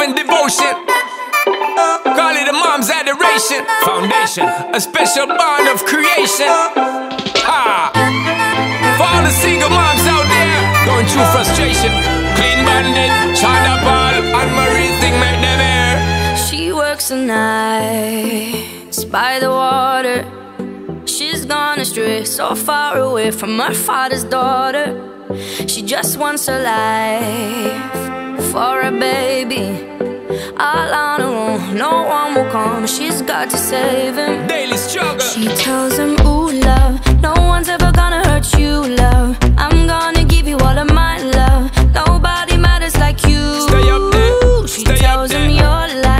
love and devotion. Call it a mom's adoration. Foundation, a special bond of creation. Ha! For all the single moms out there going through frustration. Clean bandit, China Paul, and Marie thing make them air. She works the nights by the water. She's gone astray, so far away from her father's daughter. She just wants a life for a baby. All on her own, no one will come. She's got to save him. Daily struggle. She tells him, Ooh, love, no one's ever gonna hurt you, love. I'm gonna give you all of my love. Nobody matters like you. Stay up there. She Stay up tells him there. your life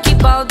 keep